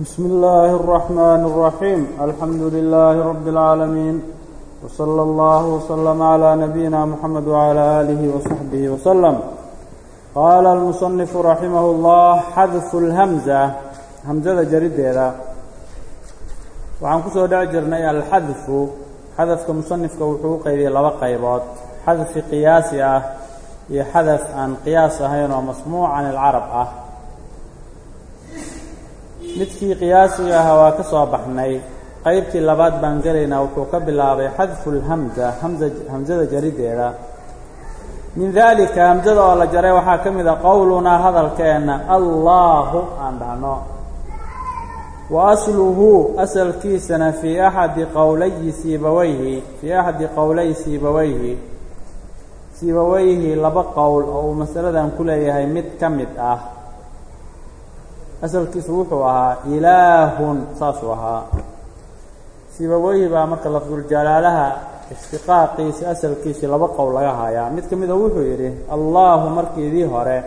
بسم الله الرحمن الرحيم الحمد لله رب العالمين وصلى الله وسلم على نبينا محمد وعلى آله وصحبه وسلم قال المصنف رحمه الله xadف الhمزة hمزada jarideeda waxaan ku soo dhec jirnay alxadfu xadafka musanifka wuxuu u qaybiyey laba qaybood xadfi qiyaasi ah iyo xadaf aan qiyaas ahayn oo masmuuc can ilcarab ah midkii qiyaasiga ahaa waa ka soo baxnay. Qaybtii labaad baan gelaynaa wuxuu ka bilaabay xadfu lhamza hamza hamsada jarideeda. Min dalika hamsada oo la jaray waxaa ka mid a qowlunaa hadalkeenna allaahu aan dhahno. Wa asluhu asalkiisana fii axadi qowlayi siibaweyhi fii axadi qowlay siibaweyhi siibaweyhi laba qowl oo uu masaladan ku leeyahay mid ka mid ah asalkiisu wuxuu ahaa ilaahun saasuu ahaa. Siibaweyhi baa marka lafduljalaalaha ishtiqaaqiisi asalkiisii laba qowl laga hayaa mid ka mida wuxuu yidhi allaahu markiidii hore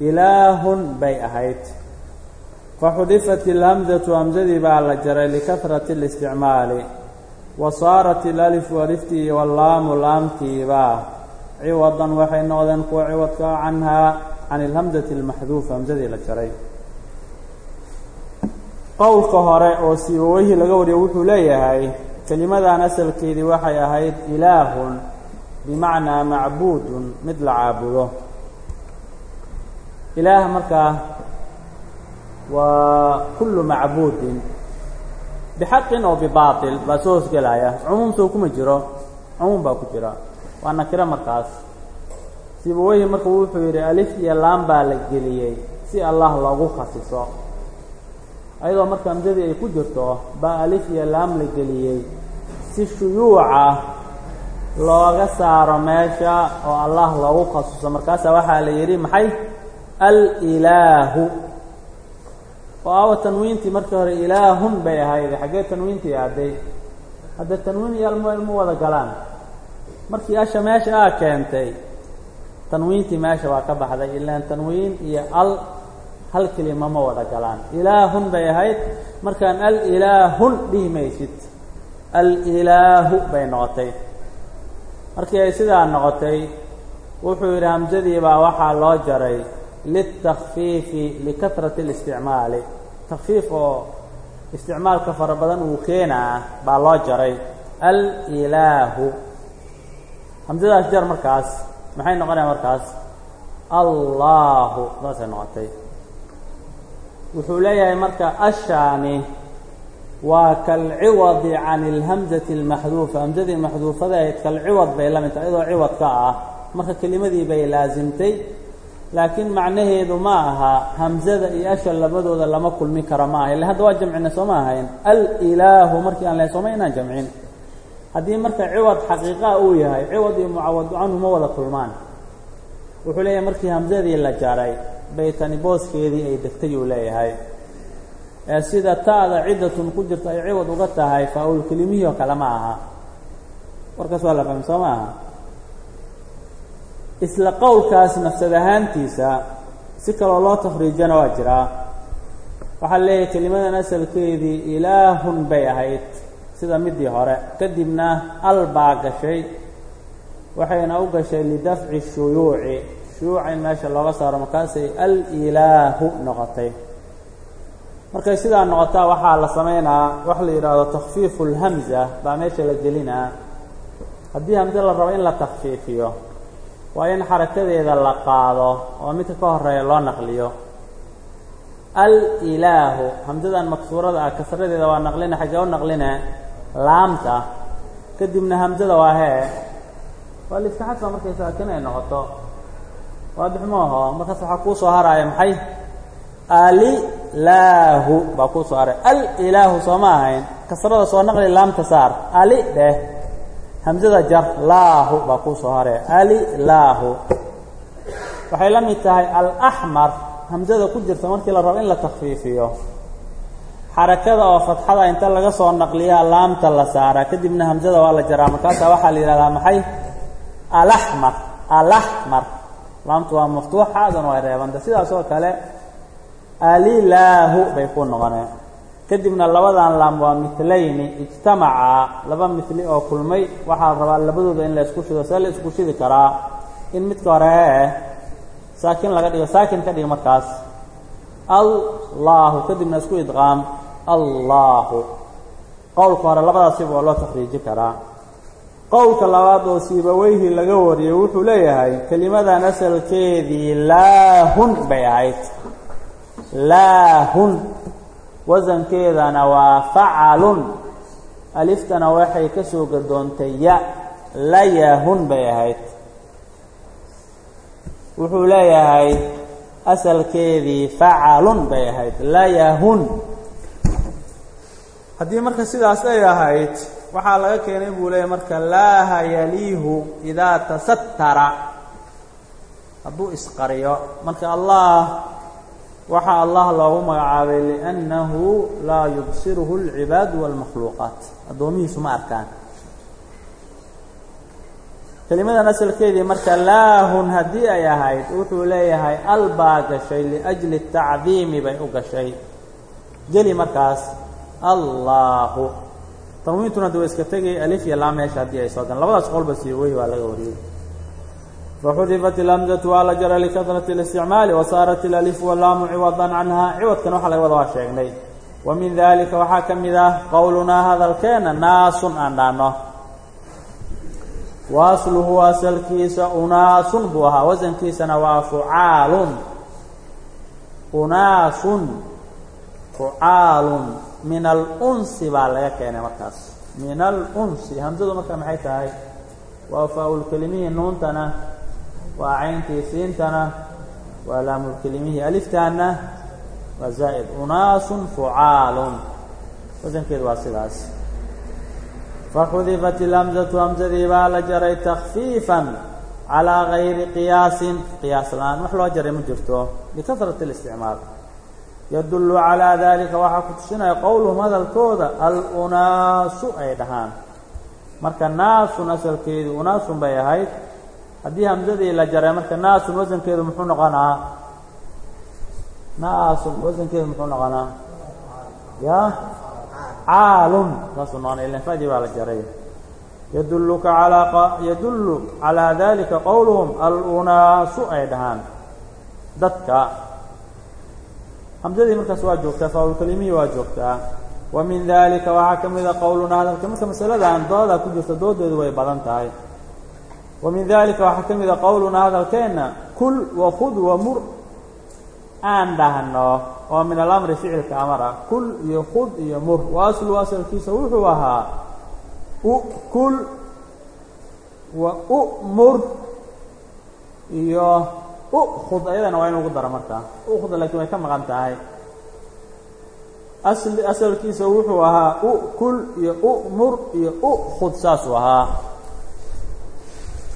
ilaahun bay ahayd. Faxudifat ilhamzatu hamsadii baa la jaray likahrati اlisticmaali wa saarat ilalifu aliftii wallaamu laamtiibaa ciwadan waxay noqdeen kuwa ciwadka canhaa can ilhamzati اlmaxduufa hamsadii la jaray qowlka hore oo siibaweyhi laga wariyo wuxuu leeyahay kelimadan asalkeedii waxay ahayd ilaahun bimacnaa macbuudun mid la caabudo. Ilaah markaa waa kullu macbuudin bixaqin oo bibaatil baa soo hosgelaya. Cumuum soo kuma jiro cumuum baa ku jira. Waa nakiro markaas. Siibaweyhi marka wuxuu yidhi alif iyo laam baa la geliyey si allah loogu khasiso ayadoo marka hamsadii ay ku jirto baa alif iyo laam la geliyey. Si shuyuuca looga saaro meesha oo allah loogu khasiso markaasaa waxaa la yidhi maxay? Alilaahu. Oo awa tanwiintii markii hore ilaahun bay ahayd. Xaggee tanwiintii aaday hadda tanwiin iyo almo wada galaan. Markii asha meesha aa keentay tanwiintii meesha waa ka baxday. Ilaan tanwiin iyo al hal kelima ma wada galaan. Ilaahun bay ahayd. Markaan alilaahun dhihi maysid alilaahu bay noqotay. Markii ay sidaa noqotay wuxuu yidhi hamsadii baa waxaa loo jaray litakfiifi likahrati اlisticmaali takfiif oo isticmaalka fara badan uu keenaa baa loo jaray alilaahu hamsadaas jar markaas maxay noqonaya markaas? Allaahu saasay noqotay wuxuu leeyahay marka ashaani waa kalciwadi can اlhamzati اlmaxduufa hamsadii maxduufada ahayd kalciwad bay la mid tahay iyadoo ciwad ka ah. Marka kelimadii bay laasimtay laakiin macnaheedu ma aha hamzada iyo asha labadooda lama kulmi karo ma aha. Illa hadda waa jamcina soo ma ahayn. Alilaahu markii aan lahay sooma inaan jamcin. Haddii marka ciwad xaqiiqaa uu yahay ciwad iyo mucawadu canhu ma wada kulmaan. Wuxuu leeyahay markii hamsadii la jaray bay tani booskeedii ay degtay uu leeyahay. Ee sida ta'da ciddatun ku jirta ay ciwad uga tahay faa-ul kelimihii oo kale ma aha. Warkaas waa la fahmi soo ma aha? Isla qowlkaas nafsad ahaantiisa si kaloo loo tafriijana waa jiraa waxaa leeyahay kelimadan asalkeedii ilaahun bay ahayd sida midii hore. Kadibna al baa gashay waxayna u gashay lidafci shuyuuci shuyuuca in meesha looga saaro markaasay alilaahu noqotay. Markay sidaa noqotaa waxaa la samaynaa wax la yidhaahdo takfiifu اlhamza baa meesha la gelinaa. Haddii hamse la rabo in la takfiifiyo waa in xarakadeeda la qaado oo midka ka horreeya loo naqliyo. Alilaahu hamsadan maksuurada ah kasradeeda waa naqline xaggee u naqline laamta kadibna hamsada waa hee. Waa liska xadfa markay saakin ay noqoto waadix mooho markaas waxaa kuu soo haraaya maxay? Alilaahu baa kuu soo haray alilaahu sooma ahayn. Kasrada soo naqli laamta saar. Ali dheh hamsada jar. Laahu baa kuu soo haraya alilaahu waxay la mid tahay alaxmar hamsada ku jirta markii la rabo in la takfiifiyo xarakada oo fatxada inta laga soo naqliyaa laamta la saaraa. Kadibna hamsada waa la jaraa. Markaasaa waxaa la yidhahdaa maxay? Alaxmar alaxmar laamtu waa maftuuxa aduna way reebanta. Sidaas oo kale alilaahu bay ku noqoneen. Kadibna labadan laam waa milayni ijtamacaa laba mili oo kulmay. Waxaa rabaa labadooda in la isku shido see la isku shidi karaa. In midka hore saakin laga dhigo saakin ka dhigo markaas. Allaahu kadibna isku idqaam. Allaahu qowlka hore labadaasiba waa loo takhriiji karaa qowlka labaad oo siibaweyhi laga wariyey wuxuu leeyahay kelimadan asalkeedii laahun bay ahayd. Laahun. Wasankeedana waa facalun. Aliftana waxay ka soo gadoontay ya. Layahun bay ahayd. Wuxuu leeyahay asalkeedii facalun bay ahayd. Layahun haddii marka sidaas ay ahayd waxaa laga keenay buu leeyahy marka laaha yaliihu idaa tasattara. Hadduu isqariyo marka allah waxaa allah loogu magacaabay liannahu laa yubsiruhu alcibaadu waalmakhluuqaat addoomihiisu ma arkaan. Kelimadan asalkeedii marka laahun haddii ay ahayd wuxuu leeyahay al baa gashay liajli tacdiimi bay u gashay. Geli markaas allaahu tanwiintuna da wa iska tegay alif iyo laam meesha haddii ay soo galan labadaas qolba sii wey waa laga wariyey. Faxudifat ilamzatu waa la jara likahrati اlisticmaali wasaarat ilalifu walaamu ciwadan canha ciwadkan waxa laga wada waa sheegnay. Wa min dalika waxaa ka mid ah qowlunaa hadalkeena naasun aan dhaano. Wa asluhu asalkiisa unaasun buu ahaa. Wasankiisana waa fucaalun. Unaasun. Fucaalun min alunsi baa laga keenay markaas. Min alunsi hamsadu marka maxay tahay? Waa faa-ulkelimihii nuuntana waa cayntii siintana waa laamulkelimihii aliftaana waa zaa'id unaasun fucaalun. Wasankeedu waa sidaas. Faxudifat ilamzatu hamsadii baa la jaray takfiifan calaa gayri qiyaasin. Qiyaas la'aan wax loo jaray ma jirto. Likasrati اlisticmaal yadullu calaa dalika waxaa ku tusinaya qowluhum hadalkooda alunaasu ay dhahaan. Marka naasun asalkeedu unaasun bay ahayd. Haddii hamsadii la jaray marka naasun wasankeedu muxuu noqonaa? Naasun wasankeedu muxuu noqonaa? Ya? Caalun. Saasuu noqonaya ilan fadii baa la jaray. Yadulluka alaa yadullu calaa dalika qowluhum alunaasu ay dhahaan. Dadka hamsadii markaas waa joogtaa faaulkelimihii waa joogtaa. Wa min dalika waxaa ka mida qowluna hadalka marka masaladan dooda ku jirta doodeedu way badan tahay. Wa min dalika waxaa ka mida qowluna hadalkeenna kul wakud wamur aan dhahno oo min alamri ficilka amara kul iyo khud iyo mur. Wa aslu asalkiisa wuxuu ahaa ukul wa umur iyo ukud ayadana waa in lagu daro markaa ukud laakiin way ka maqan tahay. Asli asalkiisa wuxuu ahaa ukul iyo umur iyo ukud saasuu ahaa.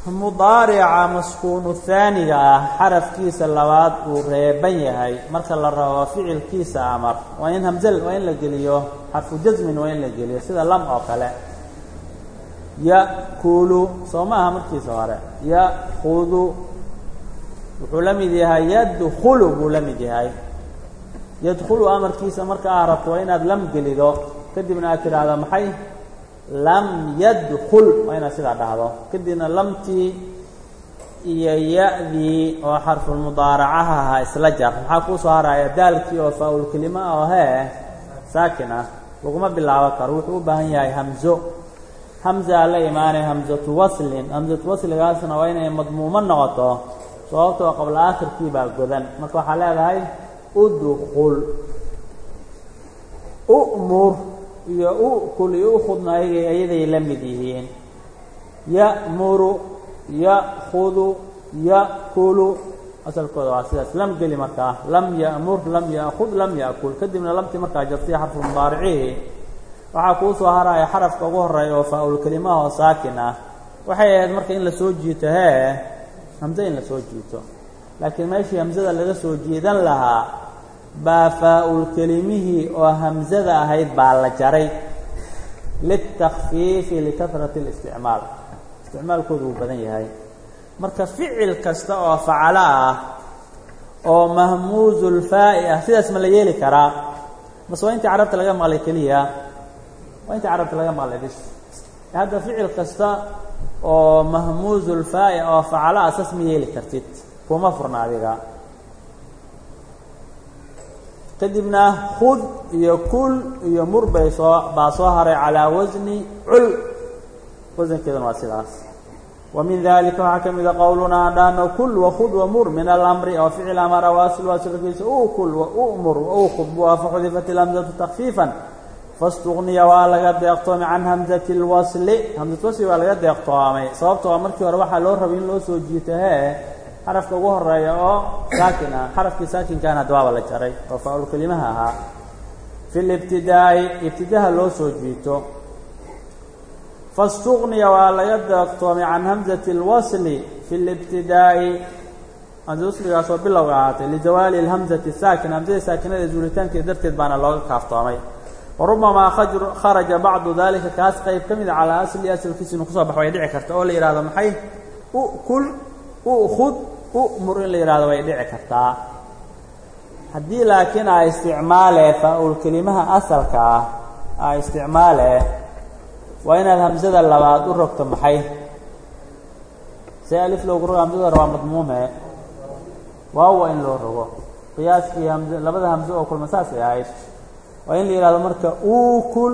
Mudaarica maskuunu haaniga ah xarafkiisa labaad uu reeban yahay. Marka la rabo ficilkiisa amar waa in hamzal waa in la geliyo. Xarfu jasmin waa in la geliyo sida lam oo kale. Ya'kulu soo ma aha markiisa hore. Ya'kudu wuxuu la mid yahay yadkulu buu la mid yahay. Yadkulu amarkiisa marka aa rabto waa inaad lam gelido kadibna aad tidhaahdo maxay? Lam yadkul waa inaad sidaa dhahdo. Kadibna lamtii iyo ya-dii oo xarfulmudaaracaha ahaa isla jar. Maxaa kuu soo haraya daalkii oo faa-ulkelima oo hee saakin ah. Laguma bilaabo karo. Wuxuu u baahan yahay hamzo. Hamzaa la imaanay hamzatu waslin. Hamzatu wasligaasna waa inay madmuumo noqoto sababtoo qabla aakhirkii baa godan. Marka waxaa leedahay udkul umur iyo ukul iyo ukhudna ayagay ayaday la mid yihiin. Ya'muru ya'kudu ya'kulu. Asalkooda waa sidaas. Lam geli markaa lam ya'mur lam ya'kud lam ya'kul. Kadibna lamtii markaa jartay xarfu mudaaricihi waxaa kuu soo haraya xarafka ugu horreeya oo faa-ulkelimaha oo saakin ah. Waxay ahayd marka in la soo jiito hee hamze in la soo jiito. Laakiin meeshii hamzada laga soo jiidan lahaa baa faa-ulkelimihii oo hamzada ahayd baa la jaray. Litakfiifi likasrati اlisticmaal isticmaalkoodu wuu badan yahay. Marka ficil kasta oo facalo ah oo mahmuuzulfaa'i ah sidaas ma la yeeli karaa. Mase waa intii carabta laga maqlay keliya. Waa intii carabta laga maqlay bis hadda ficil kasta oo mahmuuzulfaa'i oo facalo asas ma yeeli kartid. Kuma furna adiga. Kadibna khud iyo kul iyo mur bay soo baa soo haray calaa wasni cul. Wasankeeduna waa sidaas. Wa min dalika waxaa ka mida qowlunaa adhaano kul wakhud wamur min alamri oo ficil amara waasil waasilkiisa ukul waumur waukhud bua faxudifat ilhamzatu takfiifan faاstugniya waa laga deeqtoomay can hamzati اlwasli hamzat wasli waa laga deeqtoomay sababto a markii hore waxaa loo rabay in loo soo jiito hee xarafka ugu horeeya oo saakin ah xarafkii saakinkaana dawaaba la jaray oo faa-ul kelimaha ahaa fi libtidaa'i ibtidaha loo soo jiito faاstugniya waa laga deeqtoomay can hamzati اlwasli fi libtidaa'i hamza wasligaasoo bilowga ahaatay lizawaali اlhamzati saakin hamzada saakinada zuulitaankeed darteed baana looga kaaftoomay warubamaa kharaja bacdu dalika kaas qayb ka mida calaa asli asalkiisa inuu ku soo baxo way dhici karta oo la yihahdo maxay? Ukul ukhud umur in la yihahdo way dhici kartaa. Haddii laakiin a isticmaale faa-ul kelimaha asalka ah a isticmaale waa inaad hamsada labaad u rogto maxay? See alif loogu rogo hamsada waa madmuume. Waawa in loo rogo. Qiyaaskii hamz labada hamso oo kulma saasay ahayd waa in la yihahdo marka ukul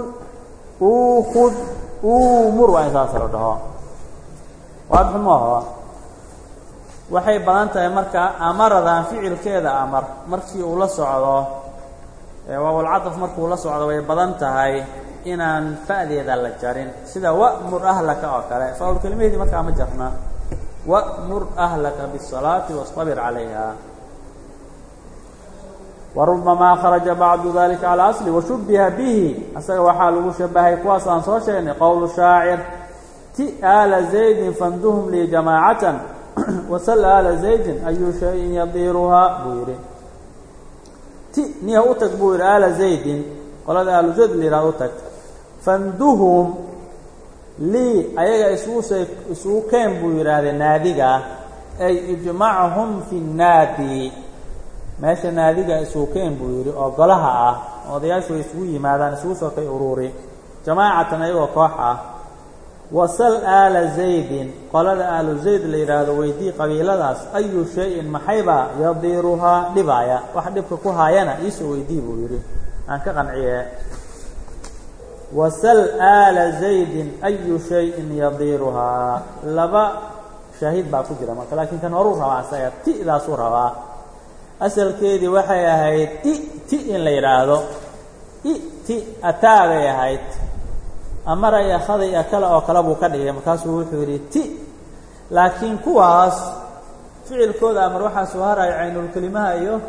ukud umur waa in saas la dhaho. Waadix maaho waxay badan tahay marka amaradan ficilkeeda amar. Markii uu la socdo waawalcadaf markuu la socdo way badan tahay inaan fa'deeda la jarin. Sida wa'mur ahlaka oo kale. Faa-ul kelimaheedii markaa ma jarna. Wa'mur ahlaka biالsalaati wastabir calayha warubamaa kharaja bacdu dalika calaa asli washubiha bihi asaga waxaa lagu shabahay kuwaas aan soo sheegnay qowlu shaacir ti aala zaydin fanduhum lii jamaacatan wasal aala zaydin ayu shayin yadiiruhaa buu yidhi ti niha u tag buu yidhi aala zaydin qolada aalu zayd la yihahdo u tag fanduhum lii ayaga isuuse isugu keen buu yidhaahday naadiga ay ijmachum fi nnaadi meesha naadiga isugu keen buu yidhi oo golaha ah odayaashu way isugu yimaadaan isugu soo kay ururi jamaacatan ayagoo koox ah wasal aala zaydin. Qolada aalu zayd la yidhaahdo weydii qabiiladaas ayu shay-in maxaybaa yadiiruhaa dhibaaya. Wax dhibka ku haayana iisoo weydii buu yidhi. Aan ka qanciye. Wasal aala zaydin ayu shayin yadiiruhaa laba shaahid baa ku jira marka laakiin kan horuu rabaa isaga ti'daasuu rabaa asalkeedii waxay ahayd i ti in la yidhaahdo. I ti ataabay ahayd. Amara iyo khaday iyo kale oo kale buu ka dhigay. Markaasuu wuxuu yidhi ti. Laakiin kuwaas ficilkooda amar waxaa soo haraya caynulkelimaha iyo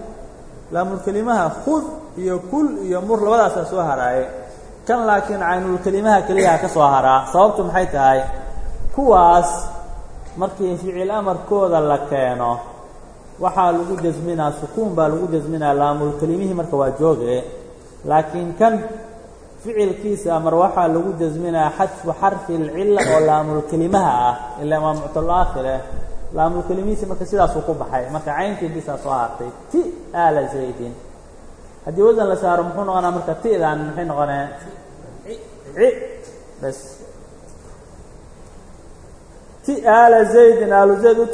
laamulkelimaha khud iyo kul iyo mur labadaasaa soo haraaye kan laakiin caynulkelimaha keliyaha ka soo haraa. Sababtu maxay tahay? Kuwaas markii ficil amarkooda la keeno waxaa lagu jasminaa sukuun baa lagu jasminaa laamulkelimihii marka waa jooge. Laakiin kan ficilkiisa amar waxaa lagu jasminaa xadfu xarfi اlcila oo laamulkelimaha ah ilaa waa muctalaakhireh laamulkelimihiisi marka sidaasuu ku baxay. Marka cayntii bisaa soo ti aala zaydin. Haddii wasan la saaro muxuu noqonaa marka ti'dan maxay noqonee ci bes ti aala zaydin aalu zayd u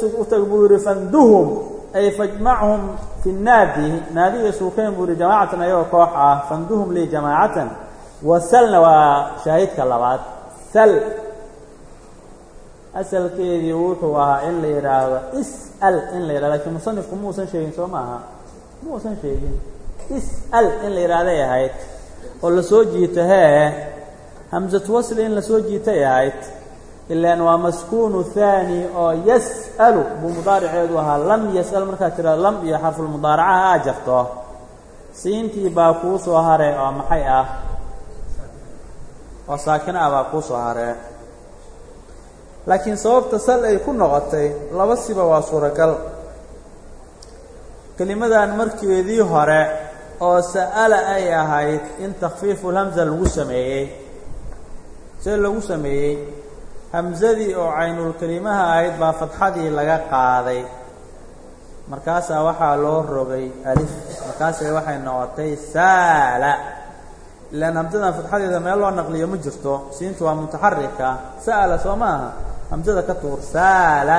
buu yihi fanduhum ay fajmachum fi naadi. Naadiga suukeyn buu yihi jamaacatan ayagoo koox ah fanduhum lii jamaacatan. Wasalna waa shaahidka labaad. Sal. Asalkeedii wuxuu ahaa in la yidhaahdo is'al in la yidhahdo lakiin musanifku muusan sheegin soo maaha. Muusan sheegin. Is'al in la yidhahday ahayd. Oo la soo jiito hee hamsatu wasli in la soo jiitay ahayd ilaan waa maskuunu haani oo yas'alu buu mudaariceedu ahaa lam yas'al markaad tidhahdo lam iyo xarfulmudaaracaha aa jarto siintii baa kuu soo hare oo maxay ah? Oo saakina ah baa kuu soo haree. Laakiin sababta sal ay ku noqotay laba siba waa suuragal. Kelimadan markeedii hore oo sa'ala ay ahayd in takhfiifulhamza lagu sameeyey see lagu sameeyey hamsadii oo caynulkelimaha ahayd baa fadxadii laga qaaday. Markaasaa waxaa loo rogay alif markaasay waxay noqotay saala. Ilaan hamsadan fatxadeeda meel loo naqliyo ma jirto siintu waa mutaxarika. Sa'ala soo maaha hamsada ka tuur saala.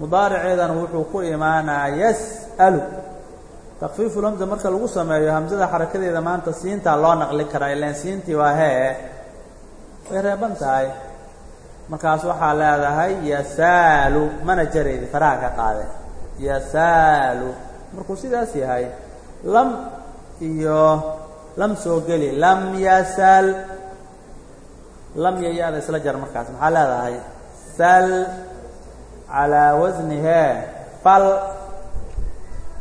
Mudaariceedana wuxuu ku imaanaa yas'alu takfiifu lhamza marka lagu sameeyo hamsada xarakadeeda maanta siintaa loo naqli karaa ilaan siintii waa hee. Way reeban tahay markaas waxaa leedahay yasaalu mana jaraydi faraha ka qaade yasaalu markuu sidaas yahay lam iyo lam soo geli lam yasal lam iyo ya-da isla jar markaas maxaa leedahay sal calaa wasnihee fal.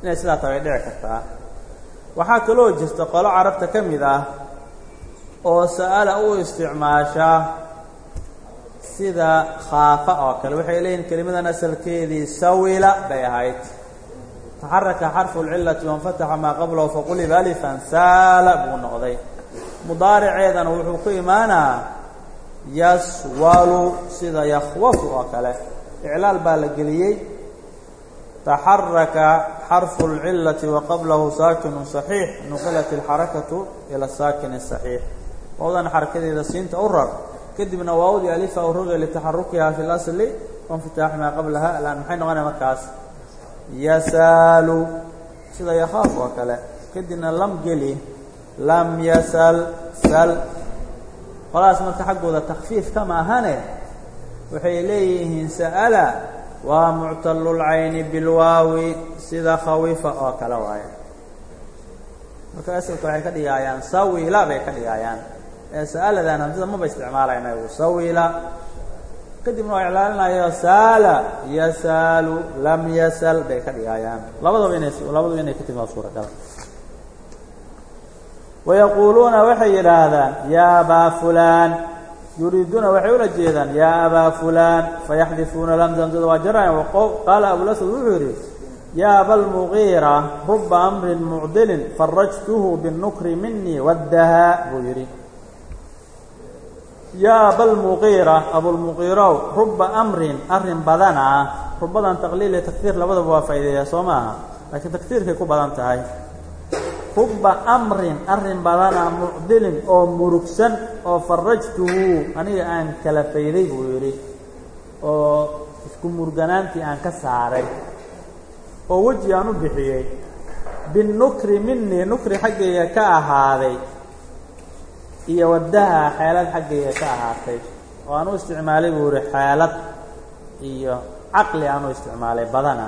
Inay sidaa ta way dhici kartaa. Waxaa kaloo jirta qolo carabta ka mid ah oo sa'ala u isticmaasha sida khaafa oo kale. Waxay leeyihiin kelimadan asalkeedii sawila bay ahayd. Taxaraka xarfu lcilati wanfataxa maa qablahu faqulib alifan saala buu noqday. Mudaariceedana wuxuu ku imaanaa yaswalu sida yakhwafu oo kale. Iclaal baa la geliyey. Taxaraka xarfu lcilati wa qablahu saakinu saxiix nuqilat alxarakatu ila saakini saxiix. Wawdan xarakadeeda siinta u rar kadibna waawdii alifa u roge litaxarukiha fi اlasli waاnfitaaxi maa qablaha alaan maxay noqonaya markaas? Yasaalu. Sida yakhaaf oo kale. Kadibna lam geli lam yasal sal. Qoladaas marka xaggooda takfiif kama ahane waxay leeyihiin sa'ala waa muctalulcayni bilwaawi. Sida khawifa oo kale waaye. Marka asalka waxay ka dhigaayaan sawila bay ka dhigaayaan. ee sa'aladan hamsada maba isticmaalayna igu sawila kadibna waa iclaalinayo saala yasaalu lam yasal bay ka dhigaayaan. Labadaba inay labadaba inay ka timaado suuragal wayaquuluuna waxay yidhaahdaan yaa abaa fulaan. Yuriiduuna waxay ula jeedaan yaa abaa fulaan fayaxdifuuna lamza hamsada waa jaraayan. Qaala abulaswad wuxuu yidhi yaa abalmugiira ruba amrin mucdilin farajtuhu binnukri minii waddahaa buu yidhi yaa abalmugiira abulmugiirow ruba amrin arrin badana. Rubadan taqliil iyo taktiir labadaba waa faa'ideeyaa soo maaha laakiin taktiirkay ku badan tahay. Ruba amrin arrin badana mucdilin oo murugsan oo farajtuhu aniga aan kala fayday buu yidhi oo isku murganaantii aan ka saaray oo weji aan u bixiyey binnukri minii nukri xaggayga ka ahaaday iyo waddaha xeelad xaggayga ka ahaatay. Oo aan u isticmaalay buu yihi xeelad iyo caqli aan u isticmaalay badana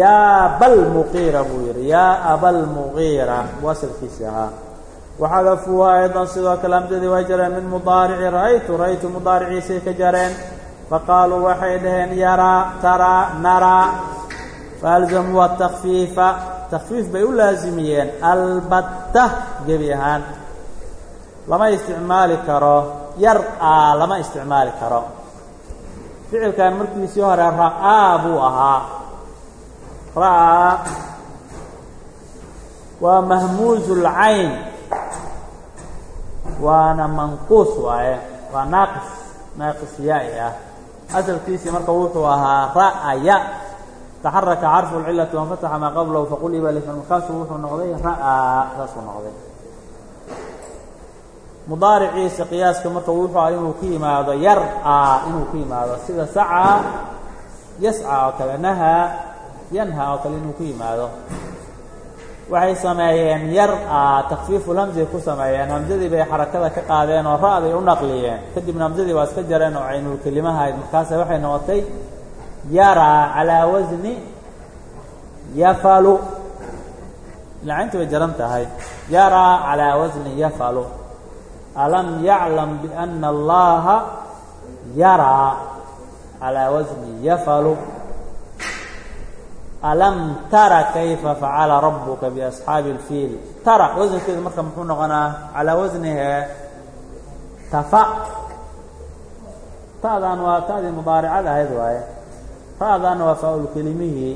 yaa balmuqiira buu yidhi yaa abalmuqiira buu asalkiisii ahaa waxadafuuha aydan sidoo kale hamsadii way jareen min mudaarici ra'aytu ra'aytu mudaariciisay ka jareen. Faqaaluu waxay dhaheen yaraa taraa naraa faalzamuu atakfiifa takfiif bay u laasimiyeen albatta gebi ahaan lama isticmaali karo. Yar aa lama isticmaali karo. Ficilkan markiisii hore ra'aa buu ahaa. Ra'aa waa mahmuuzu lcayn waana manquus waaye. Waa naaqis naaqis yaa-i ah. Asalkiisii marka wuxuu ahaa ra'aya taxaraka carfu lcilati wanfataxa maa qablahu faquliba lifan markaasuu wuxuu noqday ra'aa saasuu noqday. Mudaariciisa qiyaaska marka wuxuu ah inuu ku yimaado yar-aa inuu ku yimaado sida sacaa yascaa oo kale nahaa yanha oo kale inuu ku yimaado. Waxay sameeyeen yar-aa takfiifulhamsay ku sameeyeen hamsadii bay xarakada ka qaadeen oo ra'day u naqliyeen. Kadibna hamsadii waa iska jareen oo caynulkelimahayd markaase waxay noqotay yaraa calaa wasni yafalu. Lacayntii bay jaran tahay. Yaraa calaa wasni yafalu. Alam yaclam biana allaha yaraa calaa wasni yafalu. Alam tara kayfa facala rabuka biasxaabi اlfiil tara wasankeedu marka muxuu noqonaa calaa wasnihe tafa. Ta'dan waa ta'dii mudaaricad ahayd waaye ra'daana waa faa-ulkelimihii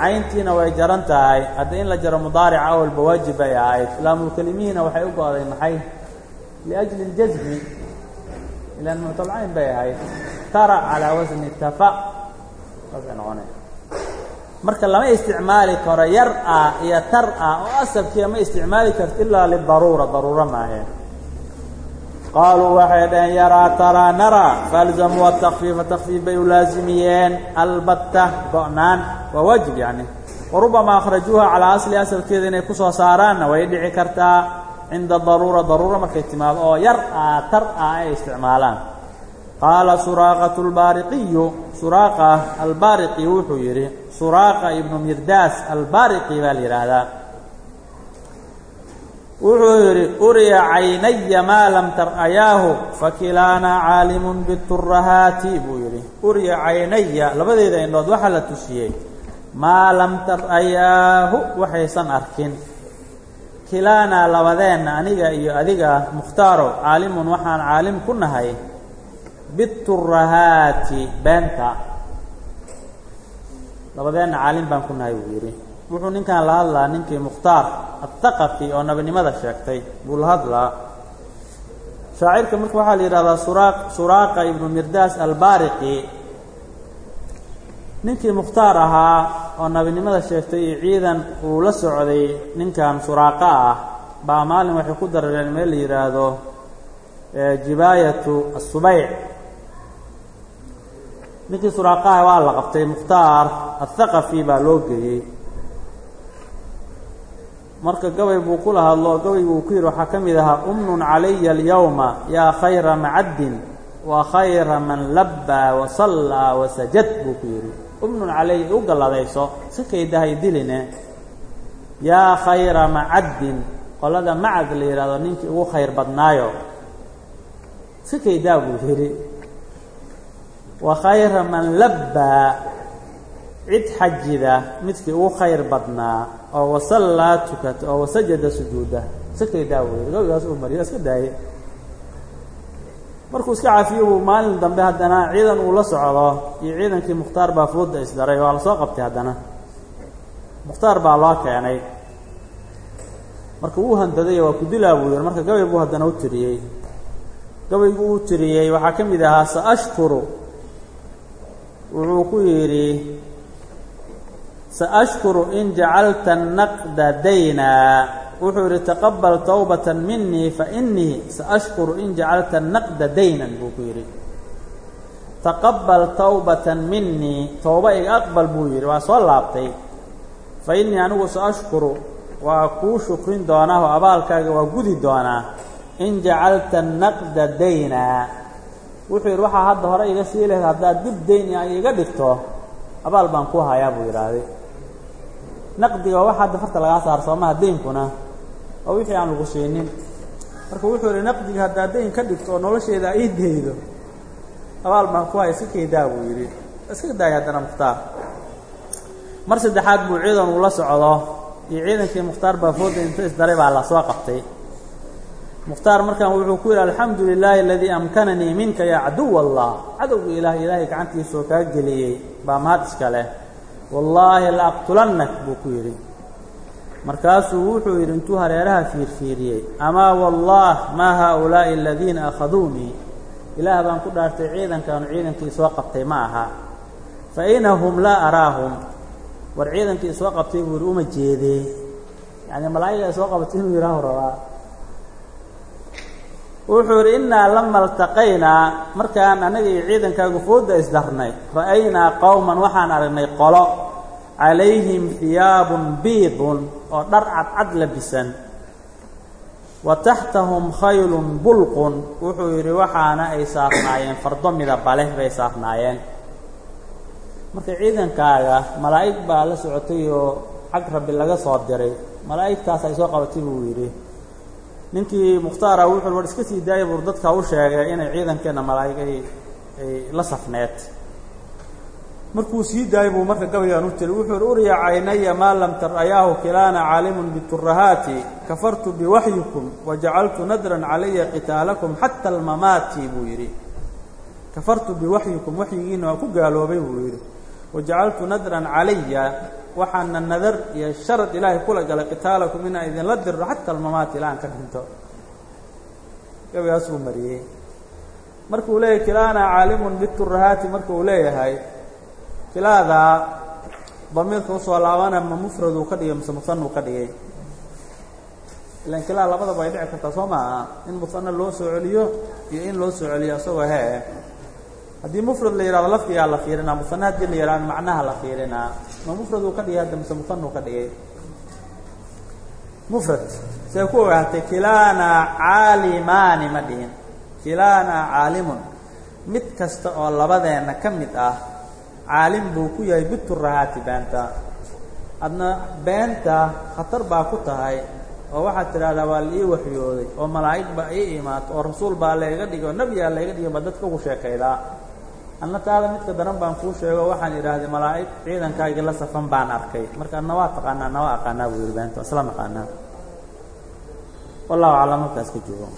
cayntiina way jaran tahay. Haddii in la jaro mudaarica awalba waajib bay ahayd. Laamulkelimihiina waxay u go-day maxay? Liajli اljasmi ilan muctalcayn bay ahayd. Tara calaa wasni tafa. Saasay noqonay. Marka lama isticmaali karo yar ah iyo tar ah oo asalkiia ma isticmaali karto ilaa lidaruura daruuro maaheen qaaluu waxay dhaheen yaraa taraa naraa faalzamuu atakfiifa takfiif bay u laasimiyeen albatta go-naan waa waajib yacni warubamaa akhrajuuha calaa asli asalkeeda inay ku soo saaraanna way dhici kartaa cinda daruura daruura markay timaado oo yar ah tar ah ay isticmaalaan qaala suraaqatu lbaariqiyu suraaqa albaariqi wuxuu yidhi suraaqa ibnu mirdaas albaariqi baa la yidhaahdaa wuxuu yidhi uriya caynaya maa lam tar'ayaahu fakilaanaa caalimun biturahaati buu yidhi. Uriya caynaya labadeeda indhood waxaa la tusiyey. Maa lam tar'ayaahu waxaysan arkin. Kilaanaa labadeenna aniga iyo adiga mukhtaaro caalimun waxaan caalim ku nahay. Biturahaati beenta. Labadeenna caalim baan ku nahay buu yidhi wuxuu ninkan la hadlaa ninkii mukhtaar athaqafi oo nabinimada sheegtay buu la hadlaa. Shaacirka marka waxaa la yidhahdaa suraaq suraaqa ibnu mirdaas albaariqi. Ninkii mukhtaar ahaa oo nabinimada sheegtay iyo ciidan uu la socday ninkan suraaqa ah baa maalin waxay ku darareen meel la yidhaahdo jibaayatu asubeyc ninkii suraaqaha waa la qabtay mukhtaar athaqafi baa loo geeyey marka gabay buu kula hadlo gabay buu ku yidhi waxaa ka mid ahaa umnun calaya alyawma yaa khayra macaddin wa khayra man labbaa wa sallaa wa sajad buu ku yidhi. Umnun calaya u galladayso si kaydahay diline. Yaa khayra macaddin qolada macad la yidhahdo ninkii ugu khayr badnaayo. Si kaydaa buu yidhi. Wa khayra man labbaa cid xajida midkii ugu khayr badnaa oo wasallaa tukata oo wasajada sujuuda sakaydaa yidhi gabigaas uu mariyo iska daaye. Markuu iska cafiyo buu maalin dambe haddana ciidan uu la socdo iyo ciidankii mukhtaar baa fooda isdaray waa la soo qabtay haddana. Mukhtaar baa loo keenay. Marka wuu handadayo waa ku dilaa buu yidhi marka gabay buu haddana u tiriyey. Gabaygu uu tiriyey waxaa ka mid ahaa saashkuru. Wuxuu ku yidhi saashkuru in jacalta naqda daynaa wuxuu yidhi taqabal tawbata minii fainii saashkuru in jacalta naqda daynan buu ku yidhi. Taqabal tawbatan minii towba iga aqbal buu yidhi waa soo laabtay. Fa innii anigu saashkuru waa kuu shukrin doonaa oo abaalkaaga waa gudi doonaa. In jacalta naqda daynaa wuxuu yidhi waxaa hadda hore iga sii lahayd haddaad dib dayn ay iga dhigto abaal baan ku hayaa buu yidhaahday naqdiga waxa hadda farta lagaa saar soomaha deynkuna oo wixii aan lagu siinin. Marka wuxuu yidhi naqdiga haddaad dayn ka dhigto oo nolosheeda ii daydo abaal baan ku haya si kaydaa buu yidhi. Iska daaya haddana mukhtaar. Mar saddexaad buu ciidan uu la socdo iyo ciidankii mukhtaar baa fooda inta isdaray baa la soo qabtay. Mukhtaar markaan wuxuu ku yidhi alxamdu lilaahi aladii amkananii minka yaa caduw allah cadowga ilaah ilaahay gacantiisoo kaa geliyey baa mahad iska leh wallaahi la aqtulannak buu ku yidhi. Markaasuu wuxuu yidhi intuu hareeraha fiirfiiriyey amaa wallaah maa haaulaa'i aladiina akhaduunii ilaah baan ku dhaartay ciidankaanu ciidankii soo qabtay ma aha. Fa inahum laa araahum. War ciidankii soo qabtay buu yidhi uma jeedee. Yacni malaa'iga ay soo qabatay inuu yidhaahu rabaa wuxuu yidhi innaa lama altaqaynaa markaan annaga iyo ciidankaagu fooda isdarnay ra'aynaa qowman waxaan aragnay qolo. Calayhim hiyaabun biidun oo dhar cadcad labisan. Wa taxtahum khaylun bulqun wuxuu yidhi waxaana ay saarnaayeen fardo midaba leh bay saarnaayeen. Marka ciidankaaga malaa'ig baa la socotay oo xag rabbi laga soo diray. Malaa'igtaas ay soo qabatay buu yidhi ninkii mukhtaara wuxuu war iska sii daaya bur dadka u sheegay inay ciidankeenna malaa'ig ay ay la safneed. Markuu sii daayay buu marka gabaygaan u tiri wuxuu uhi uriya caynaya maa lam tar'ayaahu kilaana caalimun biturahaati kafartu biwaxyikum wajacaltu nadran calaya qitaalakum xata almamaati buu yidhi. Kafartu biwaxyikum waxyigiina waa ku gaaloobay buu yidhi. Wajacaltu nadran calaya waxaana nadar iyo sharad ilaahay kula galay qitaalakum inaan idinla dirro xata almamaati ilaa aan ka dhinto gabaygaas buu mariyey. Markuu leeyahay kilaana caalimun biturahaati marka uu leeyahay kilaadaa damiirka u soo laabana ma mufraduu ka dhigay mise musanuu ka dhigay? Ilan kilaa labadaba ay dhici kartaa soo maaha. In musana loo soo celiyo iyo in loo soo celiyo isagoo hee haddii mufrad la yihahdo lafdigaa la fiirinaa musane haddii la yihahdo macnaha la fiirinaa. Ma mufraduu ka dhigay hadda mise musanuu ka dhigay? Mufrad. See ku ogaatay kilaanaa caalimaani ma dhihin. Kilaanaa caalimun. Mid kasta oo labadeenna ka mid ah caalim buu ku yahay biturahaati beenta adna beenta khatar baa ku tahay oo waxaad tidhahdaa waa la ii waxyooday oo malaa'ig baa ii imaato oo rasuul baa layga dhigay oo nebigaa layga dhigay baa dadka ugu sheekaydaa adna taada midka daran baan kuu sheego waxaan idhaahday malaa'ig ciidankaagii la safan baan arkay. Marka adna waa taqaanaa na waa aqaanaa buu yidhi beenta isla naqaanaa wallahu aclam halkaas ka joogo